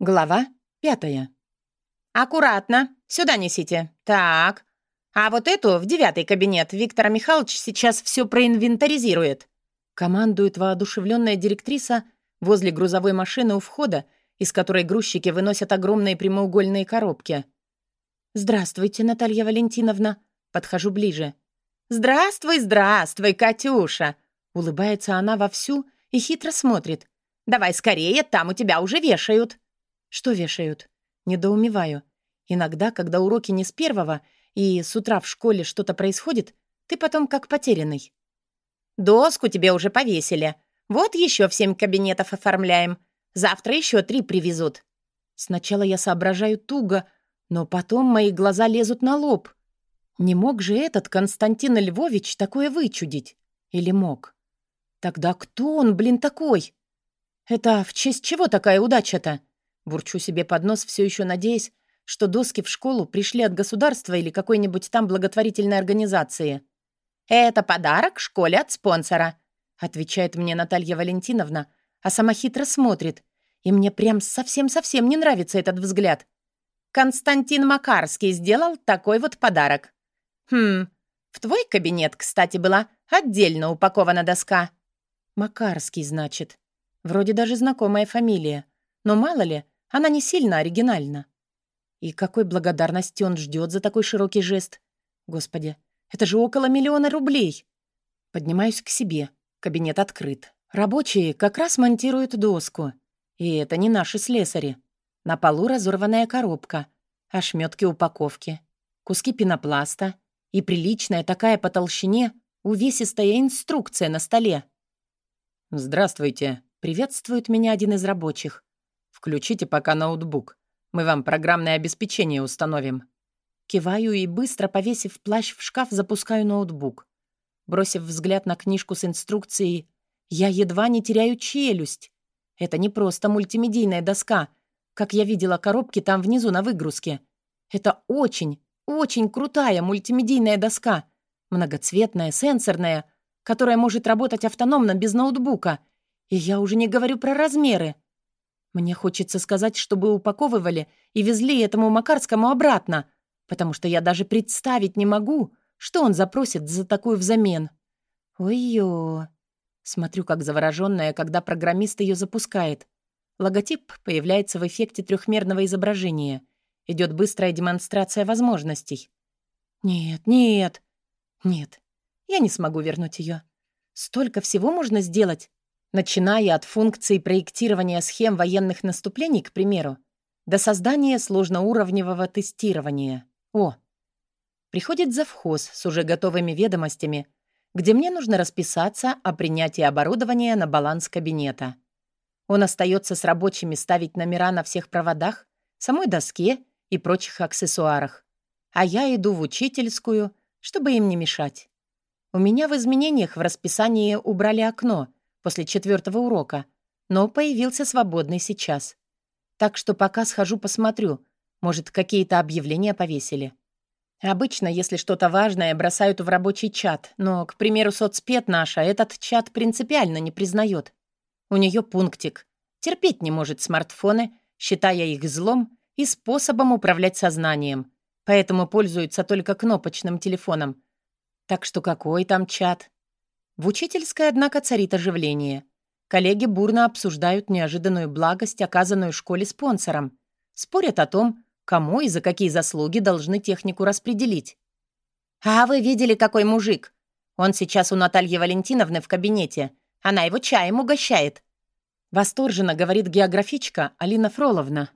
Глава пятая. «Аккуратно. Сюда несите. Так. А вот эту в девятый кабинет Виктор Михайлович сейчас все проинвентаризирует». Командует воодушевленная директриса возле грузовой машины у входа, из которой грузчики выносят огромные прямоугольные коробки. «Здравствуйте, Наталья Валентиновна». Подхожу ближе. «Здравствуй, здравствуй, Катюша!» Улыбается она вовсю и хитро смотрит. «Давай скорее, там у тебя уже вешают». «Что вешают?» Недоумеваю. Иногда, когда уроки не с первого, и с утра в школе что-то происходит, ты потом как потерянный. «Доску тебе уже повесили. Вот еще в семь кабинетов оформляем. Завтра еще три привезут». Сначала я соображаю туго, но потом мои глаза лезут на лоб. Не мог же этот Константин Львович такое вычудить? Или мог? Тогда кто он, блин, такой? Это в честь чего такая удача-то? Бурчу себе под нос, все еще надеясь, что доски в школу пришли от государства или какой-нибудь там благотворительной организации. «Это подарок школе от спонсора», — отвечает мне Наталья Валентиновна, а сама хитро смотрит. И мне прям совсем-совсем не нравится этот взгляд. Константин Макарский сделал такой вот подарок. «Хм, в твой кабинет, кстати, была отдельно упакована доска». «Макарский, значит. Вроде даже знакомая фамилия. Но мало ли, она не сильно оригинальна. И какой благодарности он ждет за такой широкий жест? Господи, это же около миллиона рублей. Поднимаюсь к себе. Кабинет открыт. Рабочие как раз монтируют доску. И это не наши слесари. На полу разорванная коробка, ошметки упаковки, куски пенопласта и приличная такая по толщине увесистая инструкция на столе. «Здравствуйте», — приветствует меня один из рабочих. Включите пока ноутбук. Мы вам программное обеспечение установим». Киваю и, быстро повесив плащ в шкаф, запускаю ноутбук. Бросив взгляд на книжку с инструкцией, я едва не теряю челюсть. Это не просто мультимедийная доска, как я видела коробки там внизу на выгрузке. Это очень, очень крутая мультимедийная доска, многоцветная, сенсорная, которая может работать автономно без ноутбука. И я уже не говорю про размеры. Мне хочется сказать, чтобы упаковывали и везли этому Макарскому обратно, потому что я даже представить не могу, что он запросит за такую взамен. Ой-ё. Смотрю, как заворожённая, когда программист ее запускает. Логотип появляется в эффекте трехмерного изображения. Идет быстрая демонстрация возможностей. Нет, нет, нет. Я не смогу вернуть ее. Столько всего можно сделать. Начиная от функций проектирования схем военных наступлений, к примеру, до создания сложноуровневого тестирования. О! Приходит завхоз с уже готовыми ведомостями, где мне нужно расписаться о принятии оборудования на баланс кабинета. Он остается с рабочими ставить номера на всех проводах, самой доске и прочих аксессуарах. А я иду в учительскую, чтобы им не мешать. У меня в изменениях в расписании убрали окно — после четвертого урока, но появился свободный сейчас. Так что пока схожу посмотрю, может, какие-то объявления повесили. Обычно, если что-то важное, бросают в рабочий чат, но, к примеру, соцпед наша этот чат принципиально не признает. У нее пунктик. Терпеть не может смартфоны, считая их злом и способом управлять сознанием. Поэтому пользуется только кнопочным телефоном. Так что какой там чат? В учительской, однако, царит оживление. Коллеги бурно обсуждают неожиданную благость, оказанную школе спонсором. Спорят о том, кому и за какие заслуги должны технику распределить. «А вы видели, какой мужик? Он сейчас у Натальи Валентиновны в кабинете. Она его чаем угощает». Восторженно говорит географичка Алина Фроловна.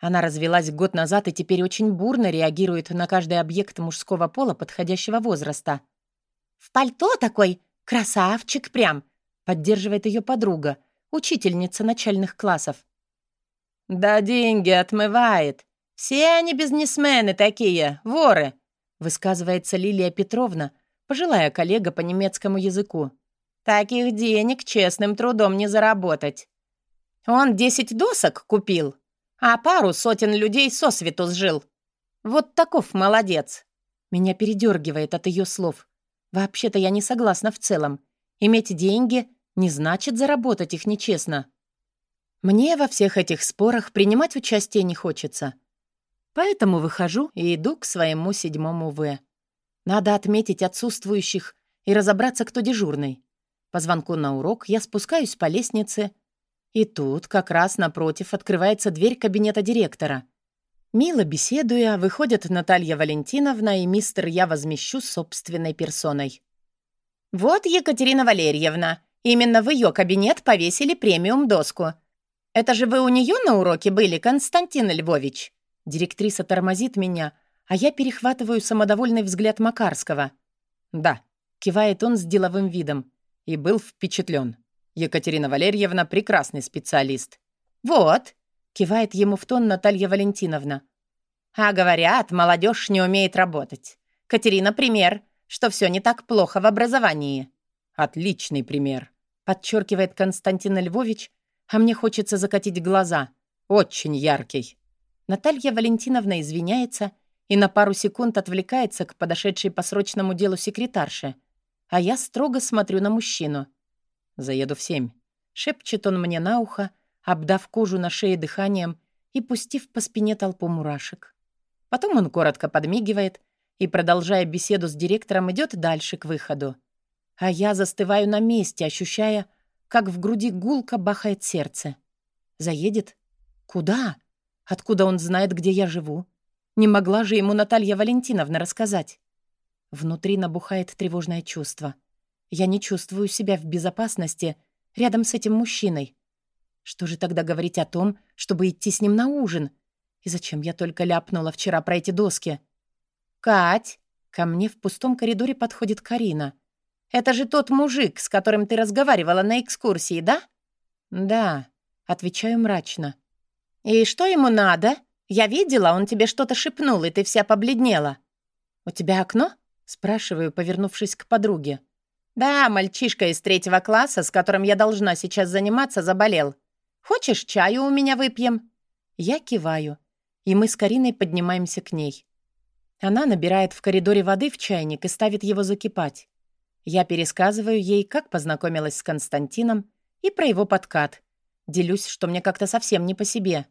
Она развелась год назад и теперь очень бурно реагирует на каждый объект мужского пола подходящего возраста. «В пальто такой «Красавчик прям!» — поддерживает ее подруга, учительница начальных классов. «Да деньги отмывает. Все они бизнесмены такие, воры!» — высказывается Лилия Петровна, пожилая коллега по немецкому языку. «Таких денег честным трудом не заработать. Он десять досок купил, а пару сотен людей сосвету сжил. Вот таков молодец!» Меня передергивает от ее слов. Вообще-то я не согласна в целом. Иметь деньги не значит заработать их нечестно. Мне во всех этих спорах принимать участие не хочется. Поэтому выхожу и иду к своему седьмому В. Надо отметить отсутствующих и разобраться, кто дежурный. По звонку на урок я спускаюсь по лестнице, и тут как раз напротив открывается дверь кабинета директора. Мило беседуя, выходят Наталья Валентиновна и мистер «Я возмещу» собственной персоной. «Вот Екатерина Валерьевна. Именно в ее кабинет повесили премиум-доску. Это же вы у нее на уроке были, Константин Львович?» Директриса тормозит меня, а я перехватываю самодовольный взгляд Макарского. «Да», — кивает он с деловым видом, и был впечатлен. Екатерина Валерьевна — прекрасный специалист. «Вот», — кивает ему в тон Наталья Валентиновна. «А говорят, молодежь не умеет работать. Катерина — пример, что все не так плохо в образовании». «Отличный пример», — подчеркивает Константин Львович, а мне хочется закатить глаза. «Очень яркий». Наталья Валентиновна извиняется и на пару секунд отвлекается к подошедшей по срочному делу секретарше, а я строго смотрю на мужчину. «Заеду в семь», — шепчет он мне на ухо, обдав кожу на шее дыханием и пустив по спине толпу мурашек. Потом он коротко подмигивает и, продолжая беседу с директором, идет дальше к выходу. А я застываю на месте, ощущая, как в груди гулко бахает сердце. Заедет? Куда? Откуда он знает, где я живу? Не могла же ему Наталья Валентиновна рассказать. Внутри набухает тревожное чувство. Я не чувствую себя в безопасности рядом с этим мужчиной. Что же тогда говорить о том, чтобы идти с ним на ужин? И зачем я только ляпнула вчера про эти доски? «Кать!» Ко мне в пустом коридоре подходит Карина. «Это же тот мужик, с которым ты разговаривала на экскурсии, да?» «Да», — отвечаю мрачно. «И что ему надо? Я видела, он тебе что-то шепнул, и ты вся побледнела». «У тебя окно?» — спрашиваю, повернувшись к подруге. «Да, мальчишка из третьего класса, с которым я должна сейчас заниматься, заболел. Хочешь, чаю у меня выпьем?» Я киваю, и мы с Кариной поднимаемся к ней. Она набирает в коридоре воды в чайник и ставит его закипать. Я пересказываю ей, как познакомилась с Константином и про его подкат. Делюсь, что мне как-то совсем не по себе.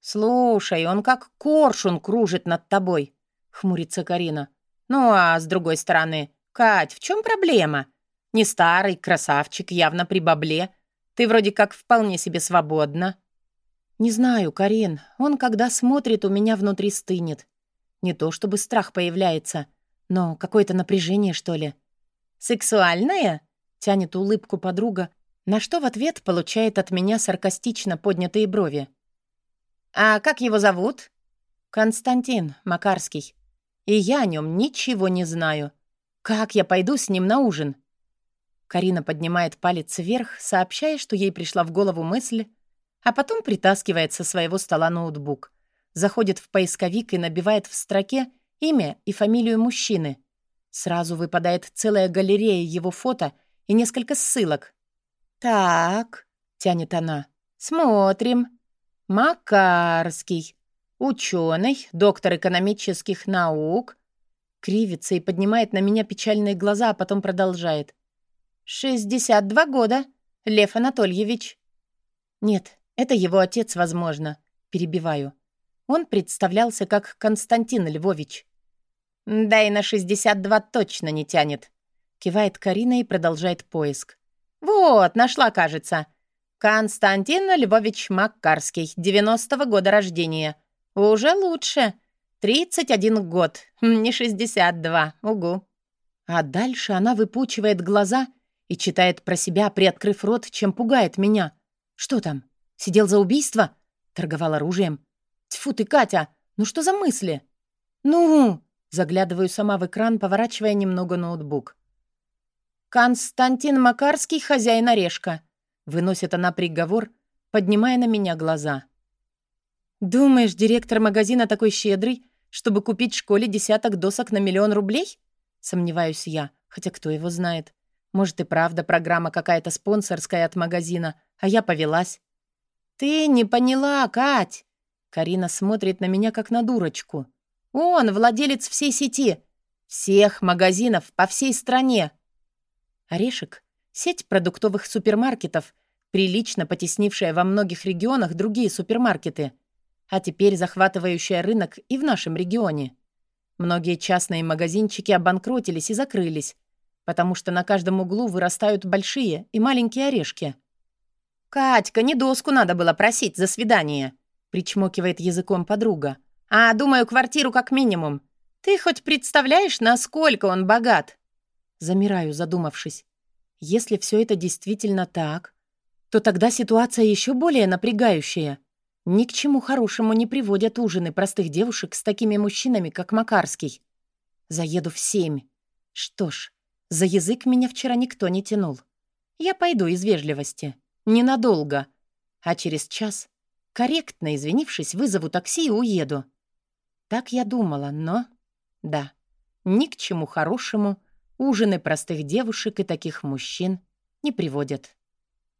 «Слушай, он как коршун кружит над тобой», — хмурится Карина. «Ну а с другой стороны, Кать, в чем проблема? Не старый, красавчик, явно при бабле. Ты вроде как вполне себе свободна». «Не знаю, Карин, он, когда смотрит, у меня внутри стынет. Не то чтобы страх появляется, но какое-то напряжение, что ли». «Сексуальное?» — тянет улыбку подруга, на что в ответ получает от меня саркастично поднятые брови. «А как его зовут?» «Константин Макарский. И я о нем ничего не знаю. Как я пойду с ним на ужин?» Карина поднимает палец вверх, сообщая, что ей пришла в голову мысль, а потом притаскивает со своего стола ноутбук, заходит в поисковик и набивает в строке имя и фамилию мужчины. Сразу выпадает целая галерея его фото и несколько ссылок. «Так», — тянет она, — «смотрим». Макарский. Ученый, доктор экономических наук. Кривится и поднимает на меня печальные глаза, а потом продолжает. «Шестьдесят два года, Лев Анатольевич». «Нет, это его отец, возможно», — перебиваю. Он представлялся как Константин Львович. «Да и на шестьдесят два точно не тянет», — кивает Карина и продолжает поиск. «Вот, нашла, кажется. Константин Львович Маккарский, 90-го года рождения. Уже лучше. 31 год, не 62. Угу. А дальше она выпучивает глаза и читает про себя, приоткрыв рот, чем пугает меня. Что там? Сидел за убийство? Торговал оружием? Тьфу ты, Катя, ну что за мысли? Ну, заглядываю сама в экран, поворачивая немного ноутбук. Константин Макарский, хозяин орешка. Выносит она приговор, поднимая на меня глаза. «Думаешь, директор магазина такой щедрый, чтобы купить школе десяток досок на миллион рублей?» Сомневаюсь я, хотя кто его знает. Может и правда программа какая-то спонсорская от магазина, а я повелась. «Ты не поняла, Кать!» Карина смотрит на меня как на дурочку. «Он владелец всей сети, всех магазинов по всей стране». Орешек Сеть продуктовых супермаркетов, прилично потеснившая во многих регионах другие супермаркеты, а теперь захватывающая рынок и в нашем регионе. Многие частные магазинчики обанкротились и закрылись, потому что на каждом углу вырастают большие и маленькие орешки. «Катька, не доску надо было просить за свидание», — причмокивает языком подруга. «А, думаю, квартиру как минимум. Ты хоть представляешь, насколько он богат?» Замираю, задумавшись. Если все это действительно так, то тогда ситуация еще более напрягающая. Ни к чему хорошему не приводят ужины простых девушек с такими мужчинами, как Макарский. Заеду в семь. Что ж, за язык меня вчера никто не тянул. Я пойду из вежливости. Ненадолго. А через час, корректно извинившись, вызову такси и уеду. Так я думала, но... Да, ни к чему хорошему ужины простых девушек и таких мужчин не приводят.